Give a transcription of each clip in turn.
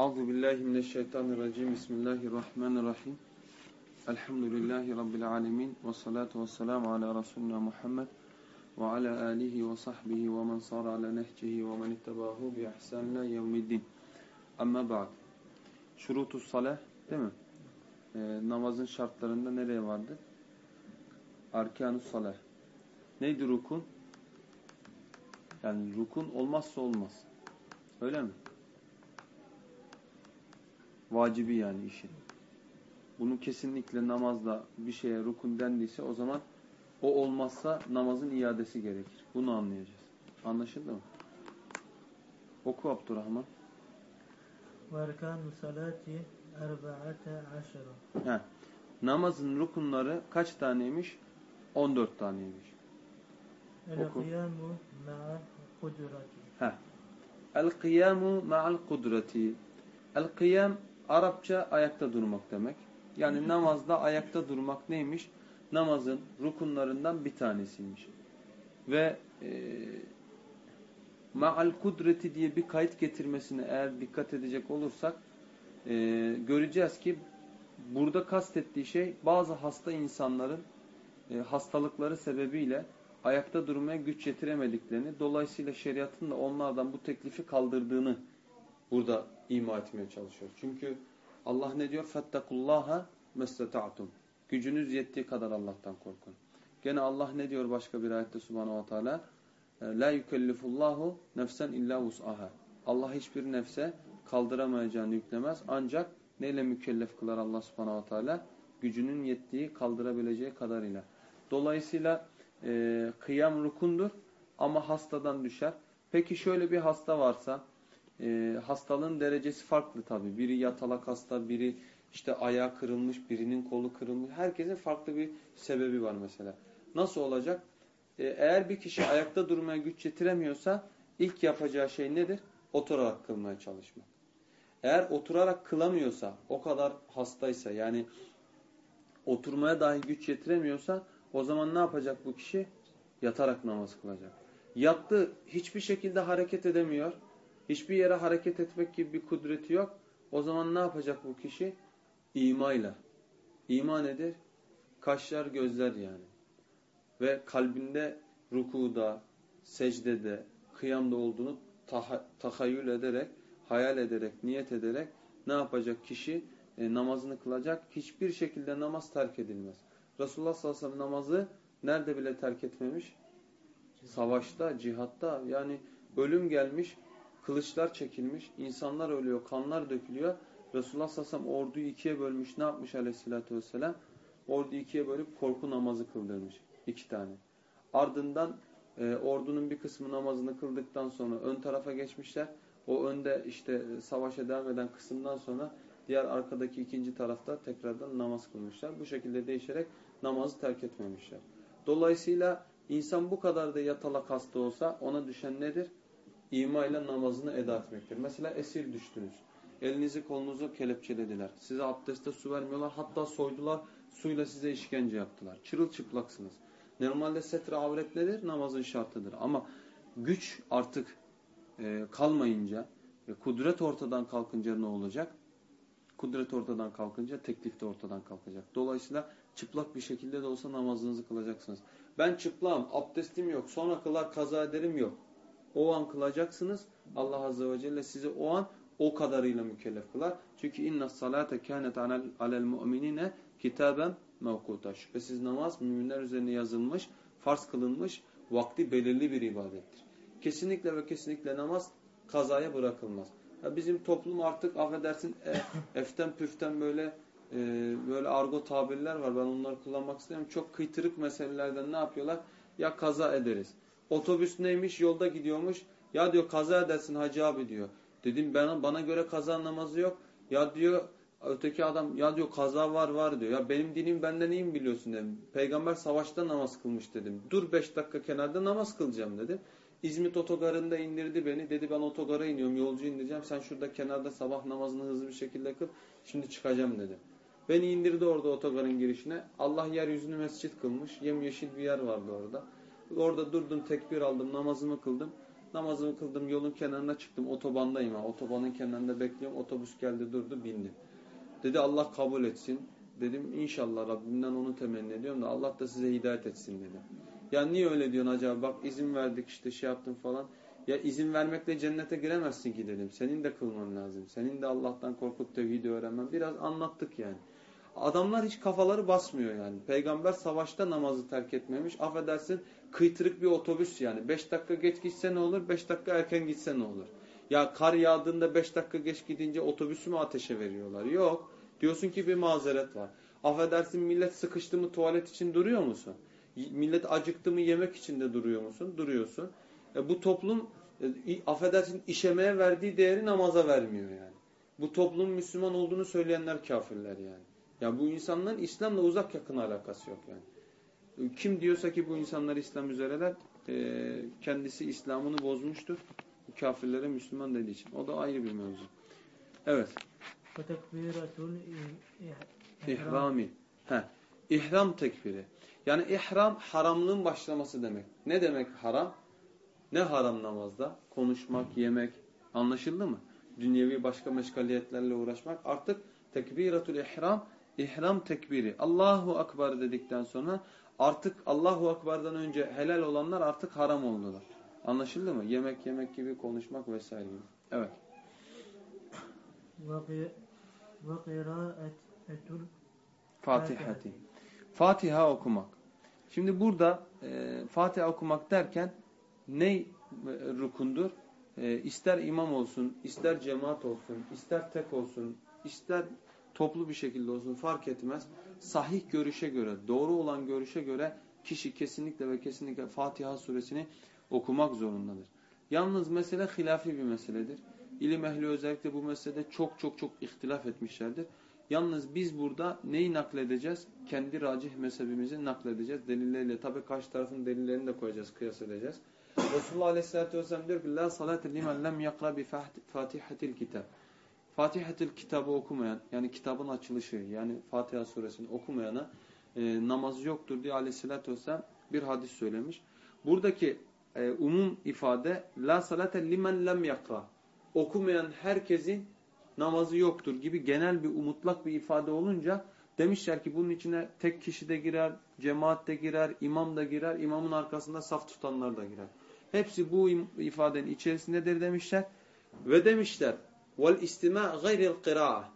Euzu billahi mineşşeytanirracim. Bismillahirrahmanirrahim. Elhamdülillahi rabbil alamin ve salatu vesselamu ala resulina Muhammed ve ala alihi ve sahbihi ve men sara ala nehcihi ve men ittabahu bi ihsanina yevmiddin. Amma ba'd. Şurutus salah değil mi? Ee, namazın şartlarında nereye vardı? Arkanus salah. Neydi rukun? Yani rukun olmazsa olmaz. Öyle mi? Vacibi yani işin. Bunu kesinlikle namazda bir şeye rukun dendiyse o zaman o olmazsa namazın iadesi gerekir. Bunu anlayacağız. Anlaşıldı mı? Oku Abdurrahman. وَاَرْكَانُ الصَّلَاةِ اَرْبَعَةَ عَشَرًا He. Namazın rukunları kaç taneymiş? 14 taneymiş. Oku. الْقِيَامُ مَعَ قُدْرَةِ He. El-kıyamu ma'al kudreti. El-kıyam Arapça ayakta durmak demek. Yani namazda ayakta durmak neymiş? Namazın rukunlarından bir tanesiymiş. Ve e, ma'al kudreti diye bir kayıt getirmesine eğer dikkat edecek olursak e, göreceğiz ki burada kastettiği şey bazı hasta insanların e, hastalıkları sebebiyle ayakta durmaya güç yetiremediklerini, dolayısıyla şeriatın da onlardan bu teklifi kaldırdığını burada ima etmeye çalışıyor. Çünkü Allah ne diyor? Fettekullaha mestata'tum. Gücünüz yettiği kadar Allah'tan korkun. Gene Allah ne diyor başka bir ayette Subhanahu ve Teala? E, La yukellifullahu nefsen illa vus'aha. Allah hiçbir nefse kaldıramayacağını yüklemez. Ancak neyle mükellef kılar Allah subhanahu wa ta'ala? Gücünün yettiği, kaldırabileceği kadarıyla. Dolayısıyla e, kıyam rukundur ama hastadan düşer. Peki şöyle bir hasta varsa, e, hastalığın derecesi farklı tabii. Biri yatalak hasta, biri işte ayağı kırılmış, birinin kolu kırılmış. Herkesin farklı bir sebebi var mesela. Nasıl olacak? E, eğer bir kişi ayakta durmaya güç yetiremiyorsa ilk yapacağı şey nedir? Oturarak kılmaya çalışmak. Eğer oturarak kılamıyorsa, o kadar hastaysa yani oturmaya dahi güç yetiremiyorsa o zaman ne yapacak bu kişi? Yatarak namaz kılacak. Yattı, hiçbir şekilde hareket edemiyor. Hiçbir yere hareket etmek gibi bir kudreti yok. O zaman ne yapacak bu kişi? İmayla. İma nedir? Kaşlar, gözler yani. Ve kalbinde rukuda, secdede, kıyamda olduğunu tahayyül ederek, hayal ederek, niyet ederek ne yapacak kişi? E, namazını kılacak. Hiçbir şekilde namaz terk edilmez. Resulullah sallallahu aleyhi ve sellem namazı nerede bile terk etmemiş? Savaşta, cihatta yani ölüm gelmiş, kılıçlar çekilmiş, insanlar ölüyor, kanlar dökülüyor. Resulullah sallallahu aleyhi ve sellem orduyu ikiye bölmüş. Ne yapmış aleyhissalatü vesselam? Orduyu ikiye bölüp korku namazı kıldırmış. iki tane. Ardından e, ordunun bir kısmı namazını kıldıktan sonra ön tarafa geçmişler. O önde işte savaşa devam eden kısımdan sonra diğer arkadaki ikinci tarafta tekrardan namaz kılmışlar. Bu şekilde değişerek namazı terk etmemişler. Dolayısıyla insan bu kadar da yatalak hasta olsa ona düşen nedir? İma ile namazını eda etmektir. Mesela esir düştünüz. Elinizi kolunuzu kelepçelediler. Size abdeste su vermiyorlar. Hatta soydular. Suyla size işkence yaptılar. Çırılçıplaksınız. Normalde setre avret nedir? Namazın şartıdır. Ama güç artık e, kalmayınca ve kudret ortadan kalkınca ne olacak? Kudret ortadan kalkınca teklif de ortadan kalkacak. Dolayısıyla çıplak bir şekilde de olsa namazınızı kılacaksınız. Ben çıplağım, abdestim yok, sonra kılar kaza ederim yok. O an kılacaksınız. Allah Azze ve Celle sizi o an o kadarıyla mükellef kılar. Çünkü inna salate kânet alel mu'minine kitaben mevkuta. Şüphesiz namaz müminler üzerine yazılmış, farz kılınmış, vakti belirli bir ibadettir. Kesinlikle ve kesinlikle namaz kazaya bırakılmaz. Ya bizim toplum artık affedersin e, eften püften böyle e, böyle argo tabirler var. Ben onları kullanmak istemiyorum. Çok kıytırık meselelerden ne yapıyorlar? Ya kaza ederiz. Otobüs neymiş? Yolda gidiyormuş. Ya diyor kaza edersin hacı abi diyor. Dedim bana, bana göre kaza namazı yok. Ya diyor öteki adam ya diyor kaza var var diyor. Ya benim dinim benden iyi mi biliyorsun dedim. Peygamber savaşta namaz kılmış dedim. Dur beş dakika kenarda namaz kılacağım dedim. İzmit otogarında indirdi beni. Dedi ben otogara iniyorum yolcu indireceğim. Sen şurada kenarda sabah namazını hızlı bir şekilde kıl. Şimdi çıkacağım dedi. Beni indirdi orada otogarın girişine. Allah yeryüzünü mescit kılmış. Yemyeşil bir yer vardı orada. Orada durdum tekbir aldım namazımı kıldım. Namazımı kıldım yolun kenarına çıktım. Otobandayım ha. Otobanın kenarında bekliyorum. Otobüs geldi durdu bindim. Dedi Allah kabul etsin. Dedim inşallah Rabbimden onu temenni ediyorum da Allah da size hidayet etsin dedi. Ya niye öyle diyorsun acaba bak izin verdik işte şey yaptım falan. Ya izin vermekle cennete giremezsin ki dedim. Senin de kılman lazım. Senin de Allah'tan korkup tevhidi öğrenmen. Biraz anlattık yani. Adamlar hiç kafaları basmıyor yani. Peygamber savaşta namazı terk etmemiş. Affedersin kıytırık bir otobüs yani. Beş dakika geç gitse ne olur? Beş dakika erken gitse ne olur? Ya kar yağdığında beş dakika geç gidince otobüsü mü ateşe veriyorlar? Yok. Diyorsun ki bir mazeret var. Affedersin millet sıkıştı mı tuvalet için duruyor musun? Millet acıktı mı yemek için de duruyor musun? Duruyorsun. E, bu toplum e, affedersin işemeye verdiği değeri namaza vermiyor yani. Bu toplum Müslüman olduğunu söyleyenler kafirler yani. Ya bu insanların İslam'la uzak yakın alakası yok yani. Kim diyorsa ki bu insanlar İslam üzereler e, kendisi İslam'ını bozmuştur. Kafirlere Müslüman dediği için. O da ayrı bir mevzu. Evet. Tekbiratul ihrami. Heh. İhram tekbiri. Yani ihram haramlığın başlaması demek. Ne demek haram? Ne haram namazda? Konuşmak, yemek. Anlaşıldı mı? Dünyevi başka meşgaliyetlerle uğraşmak. Artık tekbiratul ihram ihram tekbiri Allahu Akbar dedikten sonra artık Allahu Akbar'dan önce helal olanlar artık haram oldular. Anlaşıldı mı? Yemek yemek gibi konuşmak vesaire gibi. Evet. Fatihati. Fatiha okumak. Şimdi burada e, Fatiha okumak derken ne e, rukundur? E, ister imam olsun, ister cemaat olsun, ister tek olsun, ister toplu bir şekilde olsun fark etmez. Sahih görüşe göre, doğru olan görüşe göre kişi kesinlikle ve kesinlikle Fatiha suresini okumak zorundadır. Yalnız mesele hilafi bir meseledir. İlim ehli özellikle bu meselede çok çok çok ihtilaf etmişlerdir. Yalnız biz burada neyi nakledeceğiz? Kendi racih mezhebimizi nakledeceğiz. Delilleriyle. Tabi karşı tarafın delillerini de koyacağız, kıyas edeceğiz. Resulullah Aleyhisselatü Vesselam diyor ki La salate limen lem yakra bi fatihatil kitab. Fatihatil kitabı okumayan, yani kitabın açılışı, yani Fatiha suresini okumayana e, namazı yoktur diye Aleyhisselatü Vesselam bir hadis söylemiş. Buradaki e, umum ifade La salate limen lem yakra. Okumayan herkesin namazı yoktur gibi genel bir umutlak bir ifade olunca demişler ki bunun içine tek kişi de girer, cemaat de girer, imam da girer, imamın arkasında saf tutanlar da girer. Hepsi bu ifadenin içerisindedir demişler. Ve demişler vel istima gayril kıraa.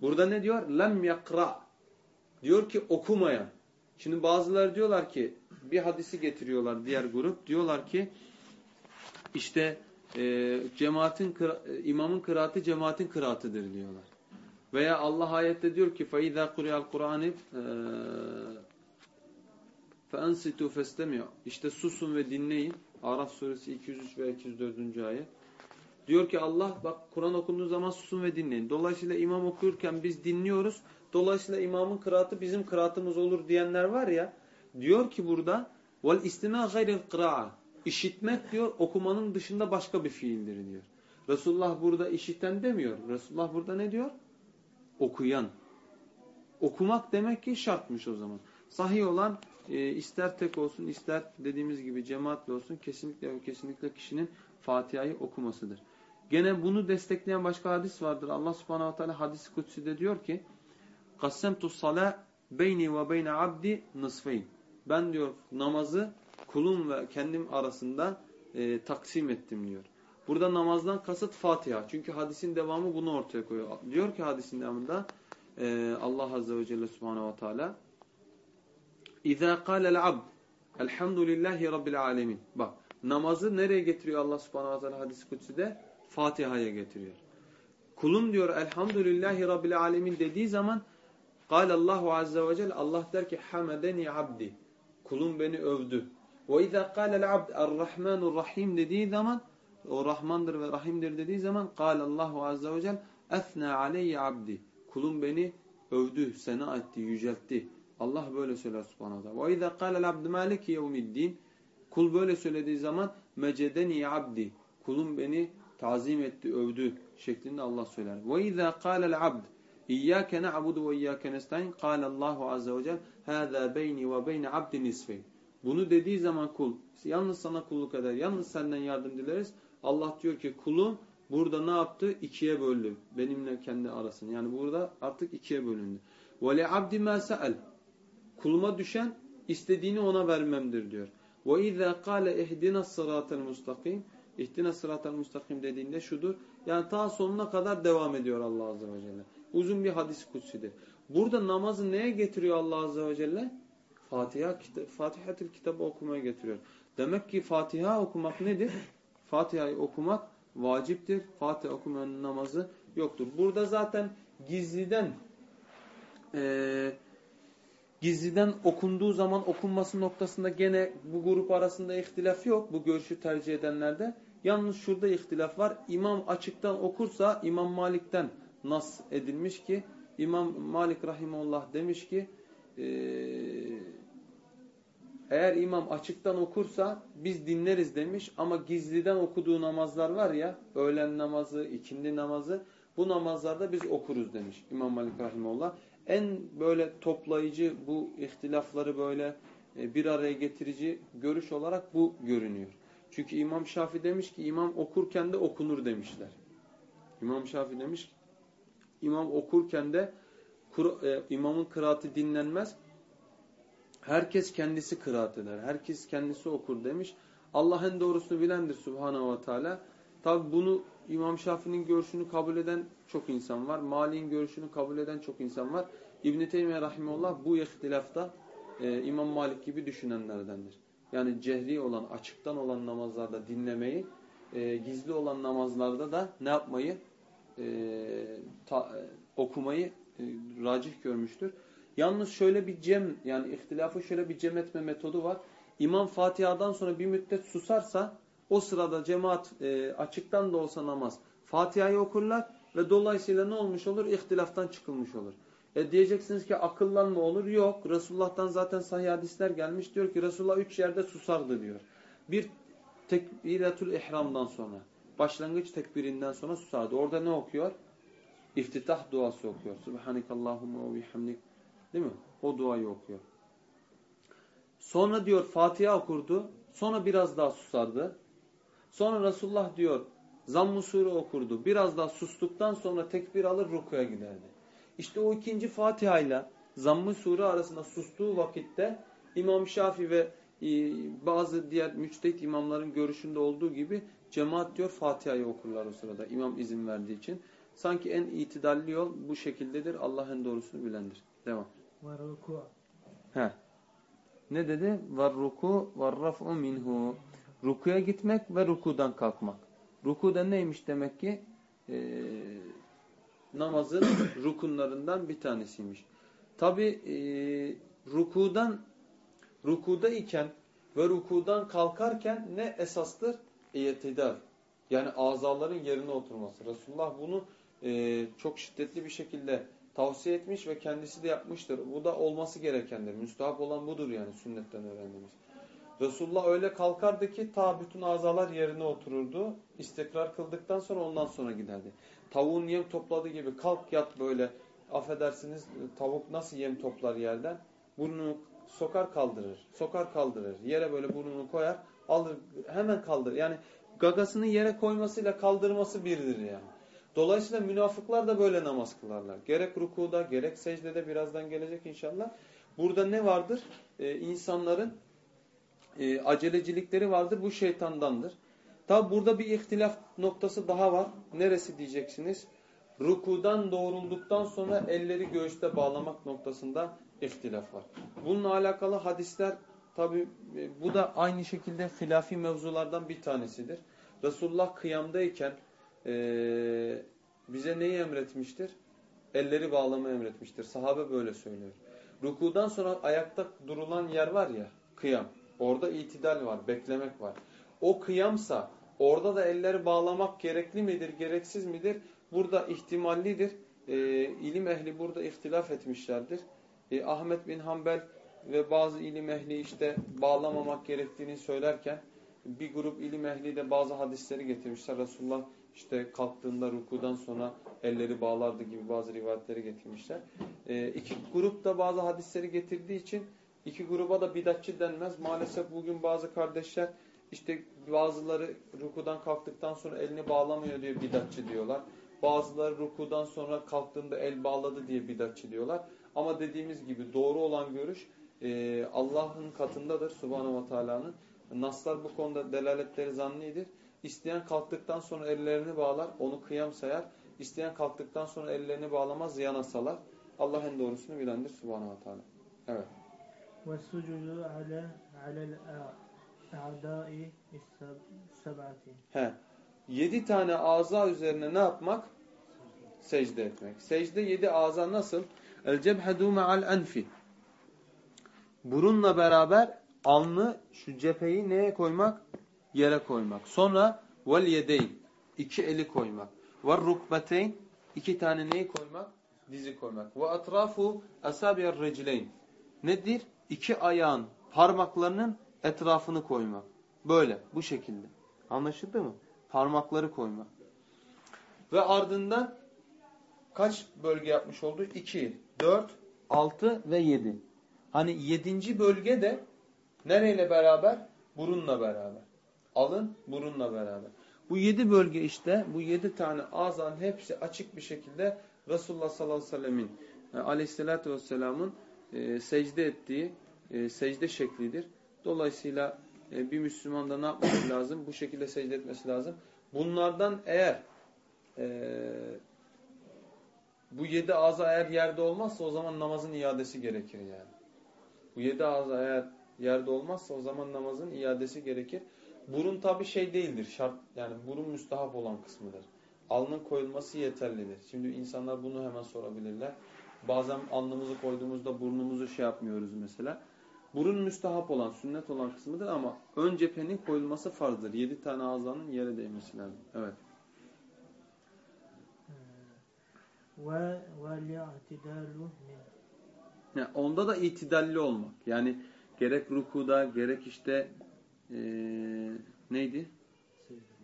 Burada ne diyor? Lem yakra. Diyor ki okumayan. Şimdi bazıları diyorlar ki bir hadisi getiriyorlar diğer grup. Diyorlar ki işte e, cemaatin imamın kıraatı cemaatin kıraatıdır diyorlar. Veya Allah ayette diyor ki فَاِذَا قُرِيَ الْقُرْآنِ فَاَنْسِتُوا فَاسْتَمِعُوا İşte susun ve dinleyin. Araf suresi 203 ve 204. ayet. Diyor ki Allah bak Kur'an okunduğu zaman susun ve dinleyin. Dolayısıyla imam okurken biz dinliyoruz. Dolayısıyla imamın kıraatı bizim kıraatımız olur diyenler var ya. Diyor ki burada vel istima gayril kıraa. İşitmek diyor okumanın dışında başka bir fiildir diyor. Resulullah burada işiten demiyor. Resulullah burada ne diyor? Okuyan. Okumak demek ki şartmış o zaman. Sahih olan e, ister tek olsun ister dediğimiz gibi cemaatle olsun kesinlikle kesinlikle kişinin Fatiha'yı okumasıdır. Gene bunu destekleyen başka hadis vardır. Allah subhanahu teala hadis-i kutsi'de diyor ki قَسَّمْتُ الصَّلَاء beyni ve beyne abdi nısfeyn. Ben diyor namazı kulum ve kendim arasında e, taksim ettim diyor. Burada namazdan kasıt Fatiha. Çünkü hadisin devamı bunu ortaya koyuyor. Diyor ki hadisin devamında e, Allah Azze ve Celle Subhanahu ve Teala İzâ kâlel abd Elhamdülillahi Rabbil alemin. Bak namazı nereye getiriyor Allah Subhanahu ve Teala hadis-i kutside? Fatiha'ya getiriyor. Kulum diyor Elhamdülillahi Rabbil alemin dediği zaman Allahu Azze ve Celle Allah der ki Hamedeni abdi. Kulum beni övdü. Ve izâ kâlel abd er-Rahmanur Rahim dediği zaman o Rahmandır ve Rahim'dir dediği zaman Allahu azze ve cel Efna aleyye abdi. Kulum beni övdü, sena etti, yüceltti. Allah böyle söyler subhanahu. Ve izâ kâlel abdü maliki yevmiddin. Kul böyle söylediği zaman mecedeni abdi. Kulum beni tazim etti, övdü şeklinde Allah söyler. Abd. İyyâke na'budu ve iyyâke nestaîn. Allahu azze ve cel hâzâ beyni ve beyne abdi nisfeyn. Bunu dediği zaman kul yalnız sana kulluk eder, yalnız senden yardım dileriz. Allah diyor ki kulum burada ne yaptı? İkiye böldü. Benimle kendi arasını. Yani burada artık ikiye bölündü. Ve abdi ma sa'al. Kuluma düşen istediğini ona vermemdir diyor. Ve izâ kâle ihdina sıratel İhdina sıratel mustakim dediğinde şudur. Yani ta sonuna kadar devam ediyor Allah Azze ve Celle. Uzun bir hadis kutsidir. Burada namazı neye getiriyor Allah Azze ve Celle? Fatiha, Fatihatül kitabı okumaya getiriyor. Demek ki Fatiha okumak nedir? Fatiha'yı okumak vaciptir. Fatiha okumanın namazı yoktur. Burada zaten gizliden e, gizliden okunduğu zaman okunması noktasında gene bu grup arasında ihtilaf yok. Bu görüşü tercih edenlerde. Yalnız şurada ihtilaf var. İmam açıktan okursa İmam Malik'ten nas edilmiş ki İmam Malik Rahimullah demiş ki e, eğer imam açıktan okursa biz dinleriz demiş ama gizliden okuduğu namazlar var ya öğlen namazı, ikindi namazı bu namazlarda biz okuruz demiş İmam Malik Rahimullah. En böyle toplayıcı bu ihtilafları böyle e, bir araya getirici görüş olarak bu görünüyor. Çünkü İmam Şafi demiş ki imam okurken de okunur demişler. İmam Şafi demiş ki imam okurken de e, imamın kıraati dinlenmez Herkes kendisi kıraat eder. Herkes kendisi okur demiş. Allah en doğrusunu bilendir Subhanahu ve Teala. Tabi bunu İmam Şafii'nin görüşünü kabul eden çok insan var. Mali'nin görüşünü kabul eden çok insan var. İbn-i Teymiye Rahimullah bu ihtilafta e, İmam Malik gibi düşünenlerdendir. Yani cehri olan, açıktan olan namazlarda dinlemeyi, e, gizli olan namazlarda da ne yapmayı? E, ta, e, okumayı e, racih görmüştür. Yalnız şöyle bir cem yani ihtilafı şöyle bir cem etme metodu var. İmam Fatiha'dan sonra bir müddet susarsa o sırada cemaat e, açıktan da olsa namaz Fatiha'yı okurlar ve dolayısıyla ne olmuş olur? İhtilaftan çıkılmış olur. E diyeceksiniz ki akıllan mı olur? Yok. Resulullah'tan zaten sahih hadisler gelmiş. Diyor ki Resulullah üç yerde susardı diyor. Bir tekbiratul ihramdan sonra. Başlangıç tekbirinden sonra susardı. Orada ne okuyor? İftitah duası okuyor. Subhanekallahumma ve bihamdik Değil mi? O duayı okuyor. Sonra diyor Fatiha okurdu. Sonra biraz daha susardı. Sonra Resulullah diyor Zamm-ı Sure okurdu. Biraz daha sustuktan sonra tekbir alır rukuya giderdi. İşte o ikinci Fatiha ile Zamm-ı Sure arasında sustuğu vakitte İmam Şafi ve e, bazı diğer müçtehit imamların görüşünde olduğu gibi cemaat diyor Fatiha'yı okurlar o sırada imam izin verdiği için. Sanki en itidalli yol bu şekildedir. Allah en doğrusunu bilendir. Devam. Ve ruku. He. Ne dedi? Var ruku var raf'u minhu. Rukuya gitmek ve rukudan kalkmak. Ruku da neymiş demek ki? Ee, namazın rukunlarından bir tanesiymiş. Tabi e, rukudan rukuda iken ve rukudan kalkarken ne esastır? İyetidal. Yani azaların yerine oturması. Resulullah bunu e, çok şiddetli bir şekilde tavsiye etmiş ve kendisi de yapmıştır. Bu da olması gerekendir. Müstahap olan budur yani sünnetten öğrendiğimiz. Resulullah öyle kalkardı ki ta bütün azalar yerine otururdu. İstikrar kıldıktan sonra ondan sonra giderdi. Tavuğun yem topladığı gibi kalk yat böyle. Affedersiniz tavuk nasıl yem toplar yerden? Burnunu sokar kaldırır. Sokar kaldırır. Yere böyle burnunu koyar. Alır hemen kaldırır. Yani gagasını yere koymasıyla kaldırması biridir yani. Dolayısıyla münafıklar da böyle namaz kılarlar. Gerek rukuda gerek secdede birazdan gelecek inşallah. Burada ne vardır? Ee, insanların e, acelecilikleri vardır. Bu şeytandandır. Tabi burada bir ihtilaf noktası daha var. Neresi diyeceksiniz? Rukudan doğrulduktan sonra elleri göğüste bağlamak noktasında ihtilaf var. Bununla alakalı hadisler tabi e, bu da aynı şekilde hilafi mevzulardan bir tanesidir. Resulullah kıyamdayken e, bize neyi emretmiştir? Elleri bağlama emretmiştir. Sahabe böyle söylüyor. Rukudan sonra ayakta durulan yer var ya, kıyam. Orada itidal var, beklemek var. O kıyamsa, Orada da elleri bağlamak gerekli midir, gereksiz midir? Burada ihtimallidir. E, ilim ehli burada ihtilaf etmişlerdir. E, Ahmet bin Hanbel ve bazı ilim ehli işte bağlamamak gerektiğini söylerken bir grup ilim ehli de bazı hadisleri getirmişler. Resulullah işte kalktığında rukudan sonra elleri bağlardı gibi bazı rivayetleri getirmişler. E, iki grup da bazı hadisleri getirdiği için iki gruba da bidatçı denmez. Maalesef bugün bazı kardeşler işte bazıları rukudan kalktıktan sonra elini bağlamıyor diye bidatçı diyorlar. Bazıları rukudan sonra kalktığında el bağladı diye bidatçı diyorlar. Ama dediğimiz gibi doğru olan görüş e, Allah'ın katındadır Subhanahu ve Teala'nın. Naslar bu konuda delaletleri zannidir. İsteyen kalktıktan sonra ellerini bağlar, onu kıyam sayar. İsteyen kalktıktan sonra ellerini bağlamaz, ziyana salar. Allah en doğrusunu bilendir Subhanahu ve Teala. Evet. والسجود على على الأعداء السبعة He. Yedi tane ağza üzerine ne yapmak? Secde etmek. Secde yedi ağza nasıl? El cebhedu me'al enfi. Burunla beraber alnı şu cepheyi neye koymak? Yere koymak. Sonra vel yedeyn. iki eli koymak. Ve rukbeteyn. iki tane neyi koymak? Dizi koymak. Ve atrafu asabiyer recleyn. Nedir? İki ayağın parmaklarının etrafını koymak. Böyle bu şekilde. Anlaşıldı mı? Parmakları koymak. Ve ardından kaç bölge yapmış oldu? 2, 4, 6 ve 7. Hani 7. bölge de nereyle beraber? Burunla beraber. Alın burunla beraber. Bu 7 bölge işte bu 7 tane ağzın hepsi açık bir şekilde Resulullah sallallahu aleyhi ve sellemin e, aleyhissalatü vesselamın e, secde ettiği e, secde şeklidir. Dolayısıyla e, bir Müslüman da ne yapması lazım? Bu şekilde secde etmesi lazım. Bunlardan eğer e, bu yedi ağza eğer yerde olmazsa o zaman namazın iadesi gerekir yani. Bu yedi ağza eğer yerde olmazsa o zaman namazın iadesi gerekir. Burun tabi şey değildir. Şart yani burun müstahap olan kısmıdır. Alnın koyulması yeterlidir. Şimdi insanlar bunu hemen sorabilirler. Bazen alnımızı koyduğumuzda burnumuzu şey yapmıyoruz mesela. Burun müstahap olan, sünnet olan kısmıdır ama ön cephenin koyulması farzdır. Yedi tane ağızlarının yere değmesi lazım. Evet. Ve onda da itidalli olmak. Yani gerek rukuda, gerek işte e, neydi?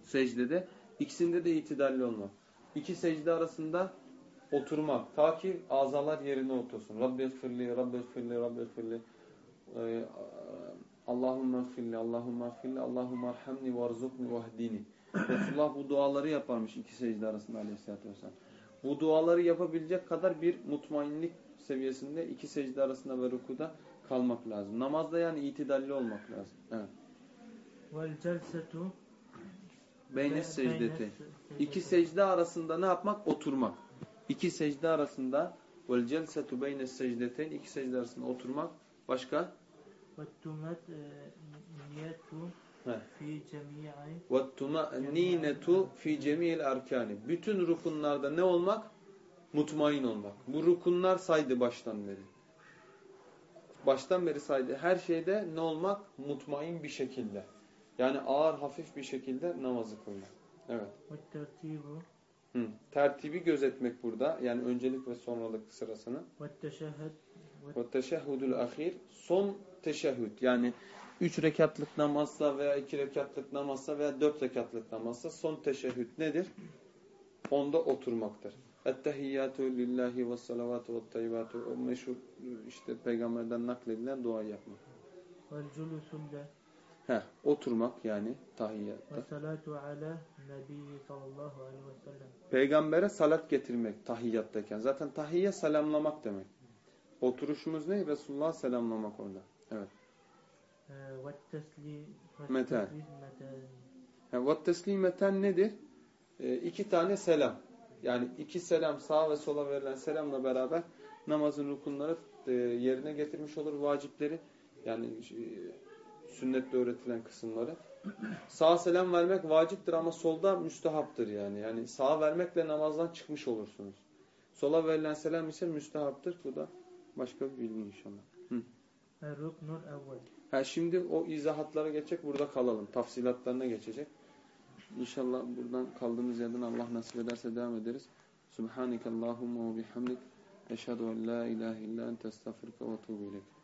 Secdede. İkisinde de itidalli olmak. İki secde arasında oturmak. Ta ki azalar yerine otursun. Rabbi firli, Rabbi firli, Rabbi firli. Ee, Allahümme firli, Allahümme firli, Allahümme erhamni varzukni vahdini. Resulullah bu duaları yaparmış iki secde arasında aleyhissalatü vesselam. Bu duaları yapabilecek kadar bir mutmainlik seviyesinde iki secde arasında ve rukuda kalmak lazım. Namazda yani itidalli olmak lazım. Evet. Vel celsetu Beynes secdeti. İki secde arasında ne yapmak? Oturmak. İki secde arasında vel celsetu beyne secdeten iki secde arasında oturmak başka? Vettumet e, niyetu fi cemii. Vettumeninetu fi cemil arkani. Bütün rukunlarda ne olmak? Mutmain olmak. Bu rukunlar saydı baştan beri. Baştan beri saydı. Her şeyde ne olmak? Mutmain bir şekilde. Yani ağır hafif bir şekilde namazı kılmak. Evet. والترتيب Hı. Tertibi gözetmek burada. Yani öncelik ve sonralık sırasını. والتشهد Ve teşehhudul ahir. Son teşehhüd. Yani 3 rekatlık namazsa veya 2 rekatlık namazsa veya 4 rekatlık namazsa son teşehhüd nedir? Onda oturmaktır. Ettehiyyatü lillahi ve salavatu ve tayyibatu. O meşhur işte peygamberden nakledilen duayı yapmak. والجلوس له Heh, oturmak yani tahiyyatta. Peygamber'e salat getirmek tahiyyattayken. Zaten tahiyye selamlamak demek. Oturuşumuz ne? Resulullah'a selamlamak orada. Evet. Meten. Vatteslîmeten nedir? E, iki tane selam. Yani iki selam sağa ve sola verilen selamla beraber namazın rukunları e, yerine getirmiş olur vacipleri. Yani e, sünnette öğretilen kısımları. Sağa selam vermek vaciptir ama solda müstehaptır yani. Yani sağa vermekle namazdan çıkmış olursunuz. Sola verilen selam ise müstehaptır. Bu da başka bir bilgi inşallah. Ha, şimdi o izahatlara geçecek. Burada kalalım. Tafsilatlarına geçecek. İnşallah buradan kaldığımız yerden Allah nasip ederse devam ederiz. Subhaneke Allahumma ve bihamdik. Eşhedü en la ilahe illa ente estağfirüke ve etûbü ileyk.